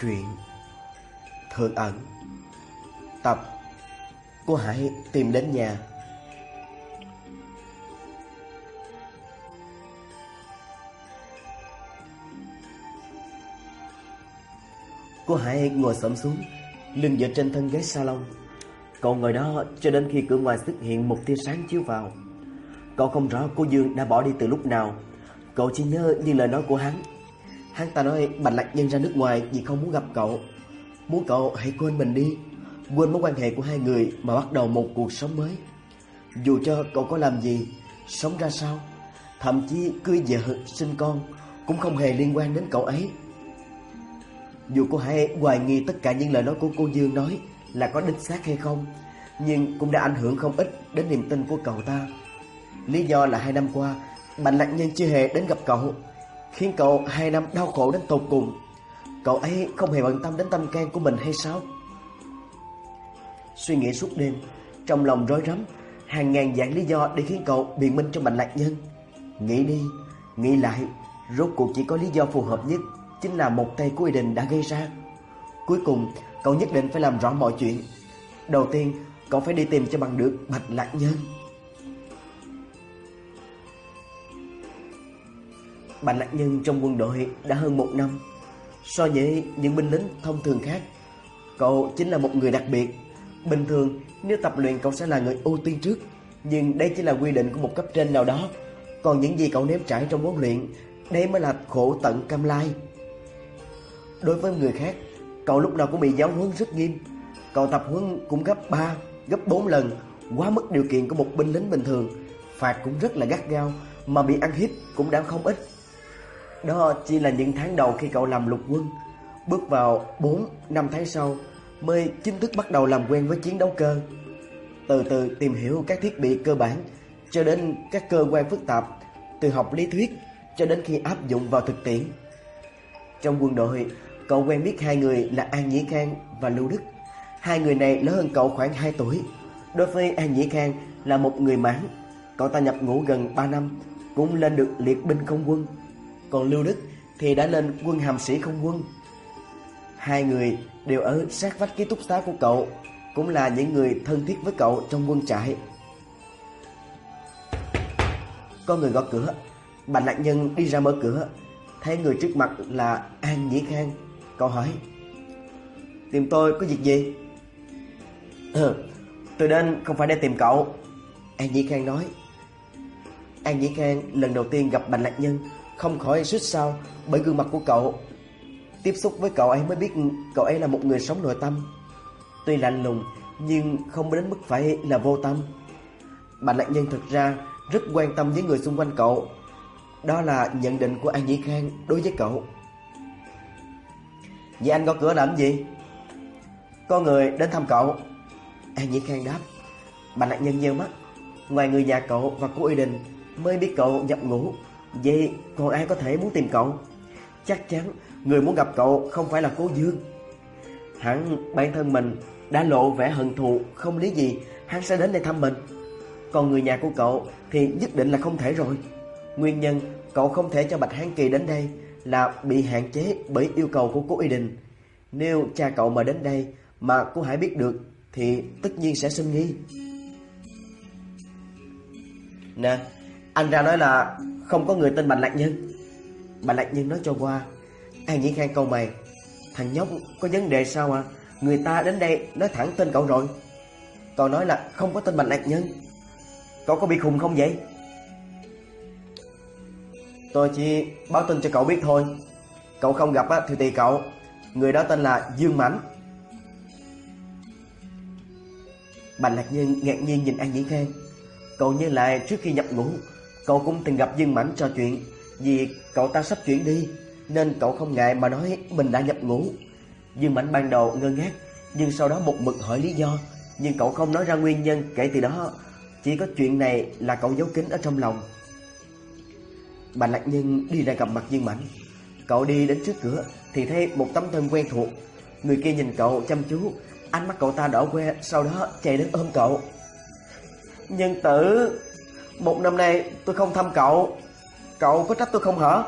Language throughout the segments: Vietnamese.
Truyện Thượng ẩn. Tập. Cô hãy tìm đến nhà. Cô hãy ngồi xổm xuống, Lưng dựa trên thân ghế salon. Cậu ngồi đó cho đến khi cửa ngoài xuất hiện một tia sáng chiếu vào. Cậu không rõ cô Dương đã bỏ đi từ lúc nào. Cậu chỉ nhớ như lời nói của hắn. Hắn ta nói Bạch Lạc Nhân ra nước ngoài vì không muốn gặp cậu. Muốn cậu hãy quên mình đi Quên mối quan hệ của hai người mà bắt đầu một cuộc sống mới. Dù cho cậu có làm gì Sống ra sao Thậm chí cưới vợ, sinh con Cũng không hề liên quan đến cậu ấy. Dù cô hãy hoài nghi tất cả những lời nói của cô Dương nói Là có đích xác hay không Nhưng cũng đã ảnh hưởng không ít đến niềm tin của cậu ta. Lý do là hai năm qua Bạch Lạc Nhân chưa hề đến gặp cậu. Khiến cậu hai năm đau khổ đến tột cùng. Cậu ấy không hề bận tâm đến tâm can của mình hay sao? Suy nghĩ suốt đêm, Trong lòng rối rắm, Hàng ngàn dạng lý do để khiến cậu biện minh cho mạnh Lạc Nhân. Nghĩ đi, Nghĩ lại, Rốt cuộc chỉ có lý do phù hợp nhất Chính là một tay của Ý Đình đã gây ra. Cuối cùng, cậu nhất định phải làm rõ mọi chuyện. Đầu tiên, cậu phải đi tìm cho bằng được Bạch Lạc Nhân. Bà nạn Nhân trong quân đội đã hơn một năm. So với những binh lính thông thường khác Cậu chính là một người đặc biệt. Bình thường nếu tập luyện cậu sẽ là người ưu tiên trước Nhưng đây chỉ là quy định của một cấp trên nào đó. Còn những gì cậu nếm trải trong huấn luyện Đây mới là khổ tận cam lai. Đối với người khác Cậu lúc nào cũng bị giáo huấn rất nghiêm. Cậu tập huấn cũng gấp 3, gấp 4 lần Quá mức điều kiện của một binh lính bình thường. Phạt cũng rất là gắt gao Mà bị ăn hiếp cũng đã không ít đó chỉ là những tháng đầu khi cậu làm lục quân. Bước vào 4 năm tháng sau, Mới chính thức bắt đầu làm quen với chiến đấu cơ. Từ từ tìm hiểu các thiết bị cơ bản, Cho đến các cơ quan phức tạp, Từ học lý thuyết Cho đến khi áp dụng vào thực tiễn. Trong quân đội, Cậu quen biết hai người là An Nhĩ Khang và Lưu Đức. Hai người này lớn hơn cậu khoảng 2 tuổi. Đối với An Nhĩ Khang là một người mãn. Cậu ta nhập ngũ gần 3 năm, Cũng lên được liệt binh không quân còn Lưu Đức thì đã lên quân hàm sĩ không quân. Hai người đều ở sát vách ký túc xá của cậu, cũng là những người thân thiết với cậu trong quân trại. Có người gõ cửa, Bạch Lạc Nhân đi ra mở cửa, thấy người trước mặt là An Nhĩ Khang. Cậu hỏi, tìm tôi có việc gì? Ừ, tôi đến không phải để tìm cậu. An Nhĩ Khang nói. An Nhĩ Khang lần đầu tiên gặp Bạch Lạc Nhân không khỏi suýt sao bởi gương mặt của cậu. Tiếp xúc với cậu ấy mới biết cậu ấy là một người sống nội tâm. Tuy lạnh lùng, nhưng không đến mức phải là vô tâm. bạn nạn Nhân thực ra rất quan tâm với người xung quanh cậu. Đó là nhận định của An Dĩ Khang đối với cậu. Vậy anh có cửa làm gì? Có người đến thăm cậu. An Dĩ Khang đáp. bạn nạn Nhân nheo mắt. Ngoài người nhà cậu và cô Y Đình mới biết cậu nhập ngũ Vậy còn ai có thể muốn tìm cậu? Chắc chắn người muốn gặp cậu không phải là cố Dương. Hắn bản thân mình đã lộ vẻ hận thù, không lý gì hắn sẽ đến đây thăm mình. Còn người nhà của cậu thì nhất định là không thể rồi. Nguyên nhân cậu không thể cho Bạch Hán Kỳ đến đây là bị hạn chế bởi yêu cầu của cố Y Đình. Nếu cha cậu mà đến đây mà cô Hải biết được thì tất nhiên sẽ sinh nghi. Nè, anh ra nói là không có người tên Bạch Lạc Nhân. Bạch Lạc Nhân nói cho qua An Nhĩ Khang câu mày? Thằng nhóc có vấn đề sao à Người ta đến đây nói thẳng tên cậu rồi? Cậu nói là không có tên Bạch Lạc Nhân. Cậu có bị khùng không vậy? Tôi chỉ báo tin cho cậu biết thôi. Cậu không gặp thì tùy cậu. Người đó tên là Dương Mãnh Bạch Lạc Nhân ngạc nhiên nhìn An Nhĩ Khang. Cậu như lại trước khi nhập ngũ Cậu cũng từng gặp Dương Mãnh trò chuyện. Vì cậu ta sắp chuyển đi, Nên cậu không ngại mà nói mình đã nhập ngũ. Dương Mãnh ban đầu ngơ ngác, Nhưng sau đó một mực hỏi lý do. Nhưng cậu không nói ra nguyên nhân Kể từ đó. Chỉ có chuyện này là cậu giấu kín ở trong lòng. Bà Lạc Nhân đi ra gặp mặt Dương Mãnh. Cậu đi đến trước cửa Thì thấy một tấm thân quen thuộc. Người kia nhìn cậu chăm chú, Ánh mắt cậu ta đỏ que Sau đó chạy đến ôm cậu. Nhân tử! Một năm nay tôi không thăm cậu Cậu có trách tôi không hả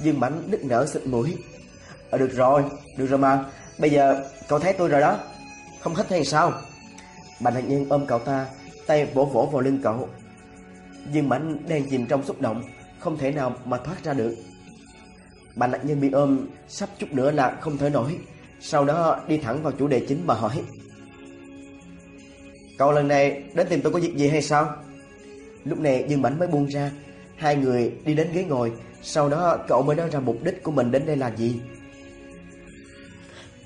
Dương mãnh nức nở xịt mũi À, được rồi, được rồi mà. Bây giờ cậu thấy tôi rồi đó. Không thích hay sao? bạn hạnh Nhân ôm cậu ta, tay vỗ vỗ vào lưng cậu. Dương Mãnh đang chìm trong xúc động, không thể nào mà thoát ra được. bạn hạnh Nhân bị ôm sắp chút nữa là không thể nổi. Sau đó đi thẳng vào chủ đề chính mà hỏi. Cậu lần này đến tìm tôi có việc gì hay sao? Lúc này Dương Mãnh mới buông ra, hai người đi đến ghế ngồi, sau đó cậu mới nói ra mục đích của mình đến đây là gì.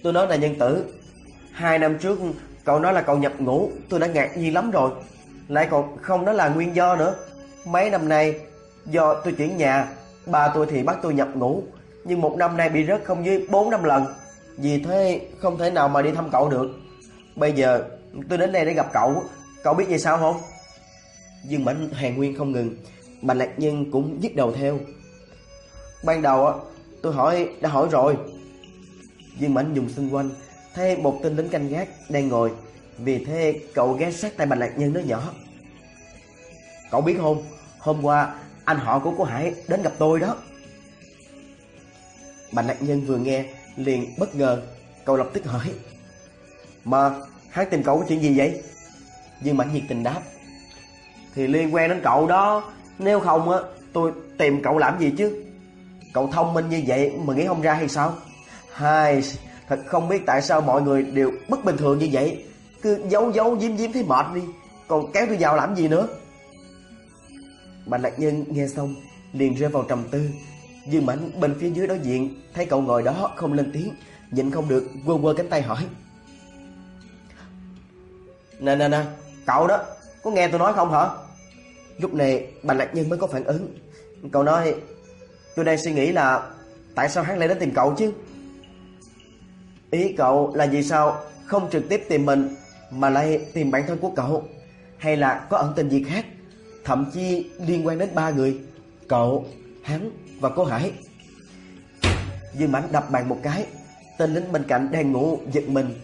Tôi nói là nhân tử, hai năm trước cậu nói là cậu nhập ngũ, tôi đã ngạc nhiên lắm rồi. Lại còn không nói là nguyên do nữa. Mấy năm nay do tôi chuyển nhà, ba tôi thì bắt tôi nhập ngũ, nhưng một năm nay bị rớt không dưới 4 năm lần. Vì thế không thể nào mà đi thăm cậu được. Bây giờ tôi đến đây để gặp cậu, cậu biết gì sao không? Dương Mãnh hàn nguyên không ngừng, Bành Lạc Nhân cũng dứt đầu theo. Ban đầu á, tôi hỏi đã hỏi rồi. Dương Mãnh dùng xung quanh, thấy một tên lính canh gác đang ngồi, vì thế cậu ghé sát tay Bành Lạc Nhân nói nhỏ. Cậu biết không, hôm qua anh họ của cô Hải đến gặp tôi đó. Bành Lạc Nhân vừa nghe liền bất ngờ, cậu lập tức hỏi: "Mà hắn tìm cậu có chuyện gì vậy?" Dương Mãnh nhiệt tình đáp: "Thì liên quan đến cậu đó, nếu không á tôi tìm cậu làm gì chứ? Cậu thông minh như vậy mà nghĩ không ra hay sao?" Hai, thật không biết tại sao mọi người đều bất bình thường như vậy, cứ giấu giấu giếm giếm thấy mệt đi, còn kéo tôi vào làm gì nữa? Bạch Lạc Nhân nghe xong liền rơi vào trầm tư. Dương Mãnh bên phía dưới đối diện thấy cậu ngồi đó không lên tiếng, nhịn không được quơ quơ cánh tay hỏi. Nè nè nè, cậu đó, có nghe tôi nói không hả? Lúc này Bạch Lạc Nhân mới có phản ứng. Cậu nói, tôi đang suy nghĩ là tại sao hắn lại đến tìm cậu chứ? Ý cậu là vì sao không trực tiếp tìm mình mà lại tìm bản thân của cậu? Hay là có ẩn tình gì khác? Thậm chí liên quan đến ba người, cậu, hắn và cô Hải. Dương Mãnh đập bàn một cái, tên lính bên cạnh đang ngủ giật mình.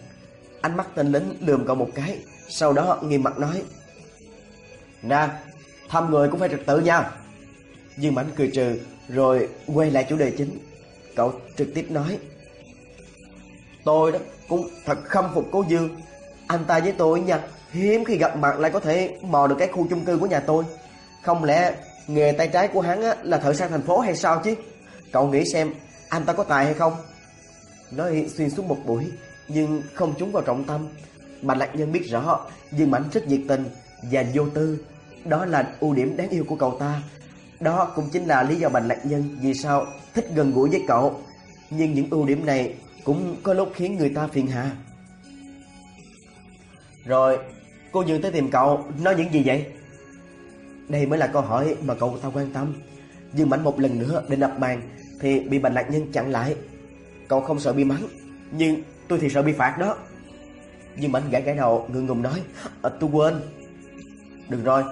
Ánh mắt tên lính lườm cậu một cái, sau đó nghiêm mặt nói: "Nè, thăm người cũng phải trật tự nha." Dương Mãnh cười trừ rồi quay lại chủ đề chính. Cậu trực tiếp nói: "Tôi đó cũng thật khâm phục Cố Dương, anh ta với tôi nha, hiếm khi gặp mặt lại có thể mò được cái khu chung cư của nhà tôi. Không lẽ nghề tay trái của hắn á, là thợ sang thành phố hay sao chứ? Cậu nghĩ xem anh ta có tài hay không?" Nói xuyên suốt một buổi nhưng không trúng vào trọng tâm. Bạch Lạc Nhân biết rõ Dương Mãnh rất nhiệt tình và vô tư, đó là ưu điểm đáng yêu của cậu ta. Đó cũng chính là lý do Bành Lạc Nhân vì sao thích gần gũi với cậu. Nhưng những ưu điểm này cũng có lúc khiến người ta phiền hà. Rồi, cô Dương tới tìm cậu nói những gì vậy? Đây mới là câu hỏi mà cậu ta quan tâm. Dương mạnh một lần nữa định đập bàn thì bị Bành Lạc Nhân chặn lại. Cậu không sợ bị mắng, nhưng tôi thì sợ bị phạt đó. Dương mạnh gãi gãi đầu ngượng ngùng nói, à, tôi quên. Được rồi,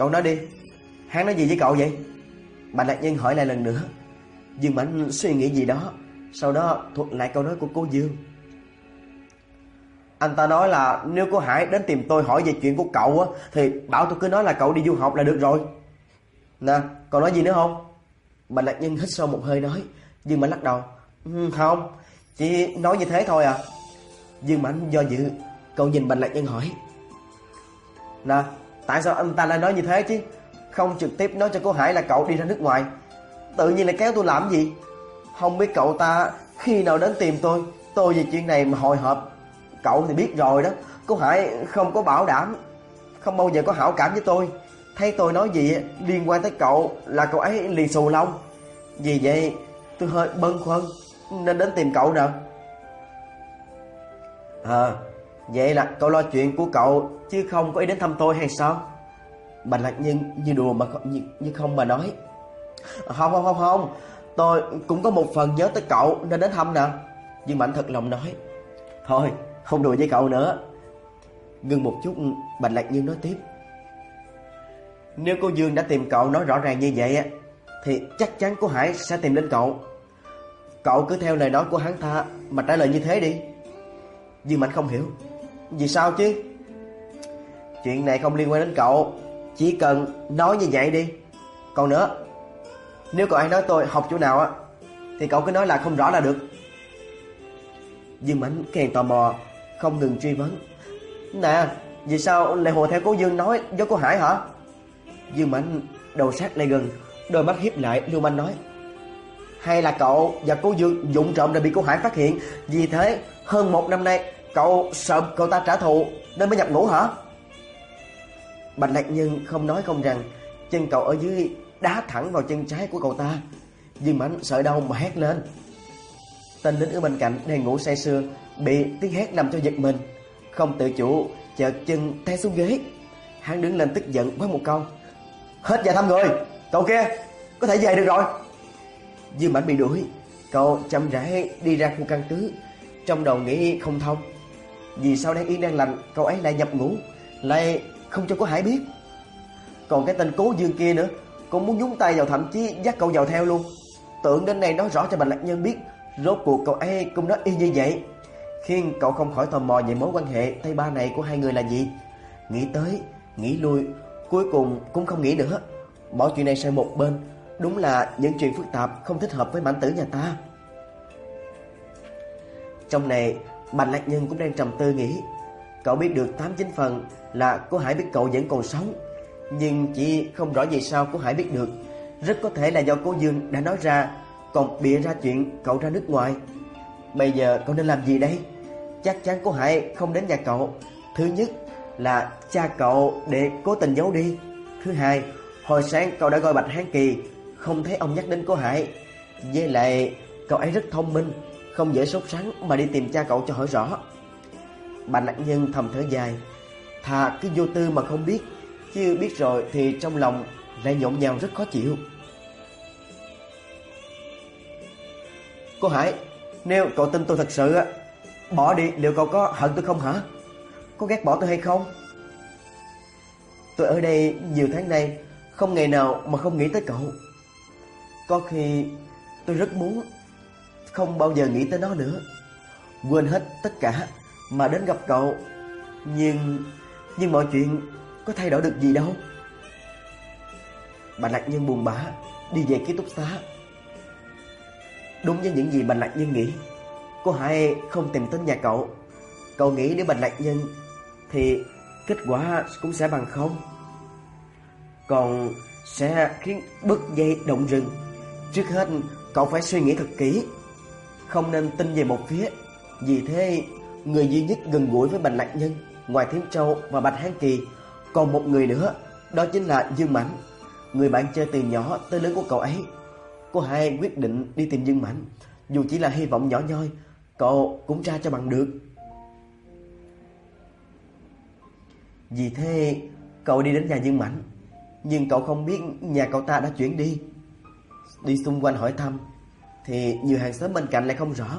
cậu nói đi. Hắn nói gì với cậu vậy? Bạch Lạc Nhân hỏi lại lần nữa. Dương Mãnh suy nghĩ gì đó, sau đó thuật lại câu nói của cô Dương. Anh ta nói là nếu cô Hải đến tìm tôi hỏi về chuyện của cậu á thì bảo tôi cứ nói là cậu đi du học là được rồi. Nè, còn nói gì nữa không? Bạch Lạc Nhân hít sâu một hơi nói, Dương Mãnh lắc đầu. Ừ, không, chỉ nói như thế thôi à. Dương Mãnh do dự, cậu nhìn Bạch Lạc Nhân hỏi. Nè, tại sao anh ta lại nói như thế chứ? Không trực tiếp nói cho cô Hải là cậu đi ra nước ngoài. Tự nhiên lại kéo tôi làm gì? Không biết cậu ta khi nào đến tìm tôi, tôi về chuyện này mà hồi hộp. Cậu thì biết rồi đó, cô Hải không có bảo đảm, không bao giờ có hảo cảm với tôi. Thấy tôi nói gì liên quan tới cậu là cậu ấy liền xù lông. Vì vậy tôi hơi bâng khuâng nên đến tìm cậu nè. À, vậy là cậu lo chuyện của cậu chứ không có ý đến thăm tôi hay sao? Bạch Lạc Nhân như đùa mà không, như, như không mà nói. Không không không không, tôi cũng có một phần nhớ tới cậu nên đến thăm nè. Dương Mạnh thật lòng nói. Thôi, không đùa với cậu nữa. Ngưng một chút, Bạch Lạc Nhân nói tiếp. Nếu cô Dương đã tìm cậu nói rõ ràng như vậy á thì chắc chắn cô Hải sẽ tìm đến cậu. Cậu cứ theo lời nói của hắn ta mà trả lời như thế đi. Dương Mạnh không hiểu. Vì sao chứ? Chuyện này không liên quan đến cậu, chỉ cần nói như vậy đi. Còn nữa, nếu cậu ai nói tôi học chỗ nào á thì cậu cứ nói là không rõ là được. Dương Mãnh càng tò mò, không ngừng truy vấn. Nè, vì sao lại hồ theo cô Dương nói với cô Hải hả? Dương Mãnh đầu sát lại gần, đôi mắt hiếp lại lưu manh nói. Hay là cậu và cô Dương dụng trộm đã bị cô Hải phát hiện, vì thế hơn một năm nay cậu sợ cậu ta trả thù nên mới nhập ngũ hả? Bạch Lạc Nhân không nói không rằng, chân cậu ở dưới đá thẳng vào chân trái của cậu ta. Dương Mãnh sợ đau mà hét lên. Tên lính ở bên cạnh đang ngủ say sưa, bị tiếng hét làm cho giật mình, không tự chủ chợt chân té xuống ghế. Hắn đứng lên tức giận quát một câu: "Hết giờ thăm người, cậu kia có thể về được rồi." Dương Mãnh bị đuổi, cậu chậm rãi đi ra khu căn cứ, trong đầu nghĩ không thông. Vì sao đang yên đang lành, cậu ấy lại nhập ngũ, lại không cho cô Hải biết. Còn cái tên Cố Dương kia nữa, cũng muốn nhúng tay vào thậm chí dắt cậu vào theo luôn. Tưởng đến này nói rõ cho Bạch Lạc Nhân biết, rốt cuộc cậu ấy cũng nói y như vậy. Khiến cậu không khỏi tò mò về mối quan hệ tay ba này của hai người là gì. Nghĩ tới, nghĩ lui, cuối cùng cũng không nghĩ nữa. Bỏ chuyện này sang một bên, đúng là những chuyện phức tạp không thích hợp với mãnh tử nhà ta. Trong này, Bạch Lạc Nhân cũng đang trầm tư nghĩ, cậu biết được 89 phần là cô Hải biết cậu vẫn còn sống, nhưng chỉ không rõ vì sao cô Hải biết được. Rất có thể là do cô Dương đã nói ra, còn bịa ra chuyện cậu ra nước ngoài. Bây giờ cậu nên làm gì đây? Chắc chắn cô Hải không đến nhà cậu. Thứ nhất là cha cậu để cố tình giấu đi. Thứ hai, hồi sáng cậu đã gọi Bạch Hán Kỳ, không thấy ông nhắc đến cô Hải. Với lại, cậu ấy rất thông minh, không dễ sốt sắng mà đi tìm cha cậu cho hỏi rõ. Bà nạn Nhân thầm thở dài, thà cứ vô tư mà không biết, chứ biết rồi thì trong lòng lại nhộn nhào rất khó chịu. Cô Hải, nếu cậu tin tôi thật sự á, bỏ đi liệu cậu có hận tôi không hả? Có ghét bỏ tôi hay không? Tôi ở đây nhiều tháng nay, không ngày nào mà không nghĩ tới cậu. Có khi tôi rất muốn không bao giờ nghĩ tới nó nữa. Quên hết tất cả mà đến gặp cậu. Nhưng nhưng mọi chuyện có thay đổi được gì đâu. Bạch Lạc Nhân buồn bã đi về ký túc xá. Đúng với những gì Bạch Lạc Nhân nghĩ, cô Hải không tìm tới nhà cậu. Cậu nghĩ nếu Bạch Lạc Nhân thì kết quả cũng sẽ bằng không. Còn sẽ khiến bứt dây động rừng. Trước hết, cậu phải suy nghĩ thật kỹ, không nên tin về một phía. Vì thế, người duy nhất gần gũi với Bạch Lạc Nhân ngoài Thiếm Châu và Bạch Hán Kỳ còn một người nữa, đó chính là Dương Mãnh, người bạn chơi từ nhỏ tới lớn của cậu ấy. Cô hai quyết định đi tìm Dương Mãnh, dù chỉ là hy vọng nhỏ nhoi, cậu cũng ra cho bằng được. Vì thế, cậu đi đến nhà Dương Mãnh, nhưng cậu không biết nhà cậu ta đã chuyển đi. Đi xung quanh hỏi thăm, thì nhiều hàng xóm bên cạnh lại không rõ.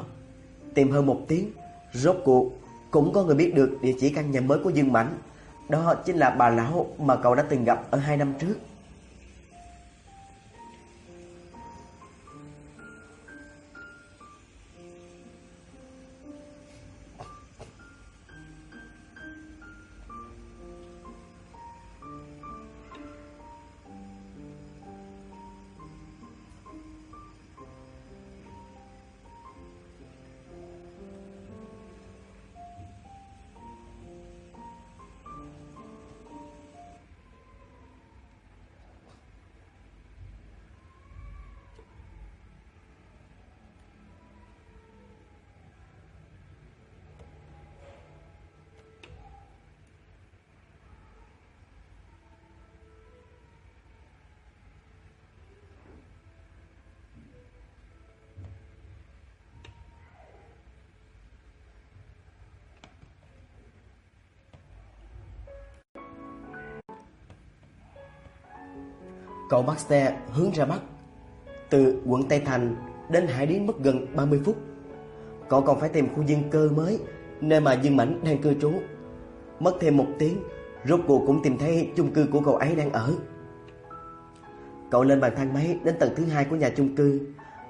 Tìm hơn một tiếng, rốt cuộc cũng có người biết được địa chỉ căn nhà mới của Dương Mãnh. Đó chính là bà lão mà cậu đã từng gặp ở hai năm trước. Cậu bắt xe hướng ra Bắc. Từ quận Tây Thành đến Hải Điến mất gần 30 phút. Cậu còn phải tìm khu dân cư mới, Nơi mà Dương Mãnh đang cư trú. Mất thêm một tiếng, Rốt cuộc cũng tìm thấy chung cư của cậu ấy đang ở. Cậu lên bàn thang máy đến tầng thứ hai của nhà chung cư.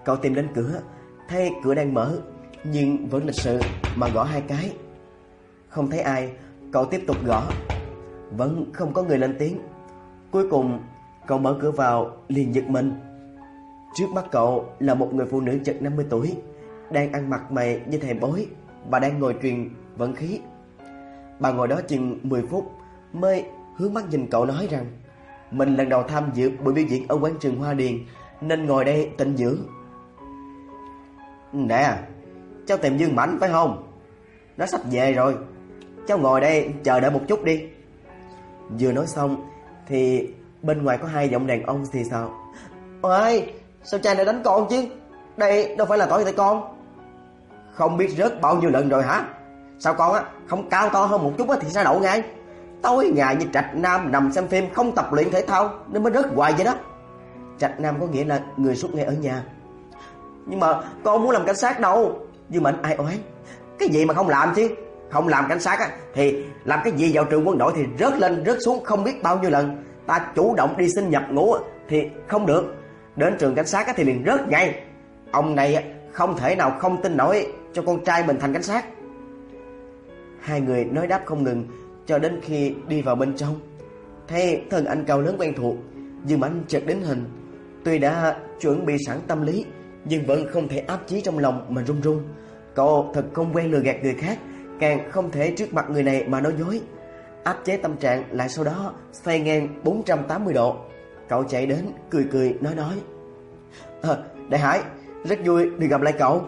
Cậu tìm đến cửa, Thấy cửa đang mở, Nhưng vẫn lịch sự mà gõ hai cái. Không thấy ai, Cậu tiếp tục gõ. Vẫn không có người lên tiếng. Cuối cùng Cậu mở cửa vào, liền giật mình. Trước mắt cậu là một người phụ nữ chật 50 tuổi, Đang ăn mặc mày như thèm bối và đang ngồi truyền vận khí. Bà ngồi đó chừng 10 phút Mới hướng mắt nhìn cậu nói rằng, Mình lần đầu tham dự buổi biểu diễn ở quán trường Hoa Điền, Nên ngồi đây tịnh dưỡng. Nè, Cháu tìm Dương Mảnh phải không? Nó sắp về rồi. Cháu ngồi đây chờ đợi một chút đi. Vừa nói xong Thì bên ngoài có hai giọng đàn ông thì sao? Ôi, Sao cha lại đánh con chứ? Đây đâu phải là tội tại con. Không biết rớt bao nhiêu lần rồi hả? Sao con á, không cao to hơn một chút á thì sao đậu ngay? Tối ngày như Trạch Nam nằm xem phim Không tập luyện thể thao Nên mới rớt hoài vậy đó. Trạch Nam có nghĩa là người suốt ngày ở nhà. Nhưng mà con muốn làm cảnh sát đâu? Nhưng mà ai oán? Cái gì mà không làm chứ? Không làm cảnh sát á Thì làm cái gì vào trường quân đội thì rớt lên, rớt xuống không biết bao nhiêu lần. Ta chủ động đi xin nhập ngũ thì không được. Đến trường cảnh sát thì liền rớt ngay. Ông này không thể nào không tin nổi Cho con trai mình thành cảnh sát. Hai người nói đáp không ngừng Cho đến khi đi vào bên trong. Thấy thân anh cao lớn quen thuộc, Dương Mãnh chợt đến hình. Tuy đã chuẩn bị sẵn tâm lý, Nhưng vẫn không thể áp chí trong lòng mà run run. Cậu thật không quen lừa gạt người khác, Càng không thể trước mặt người này mà nói dối. Áp chế tâm trạng lại sau đó Xoay ngang 480 độ. Cậu chạy đến cười cười nói nói. À, Đại Hải Rất vui được gặp lại cậu.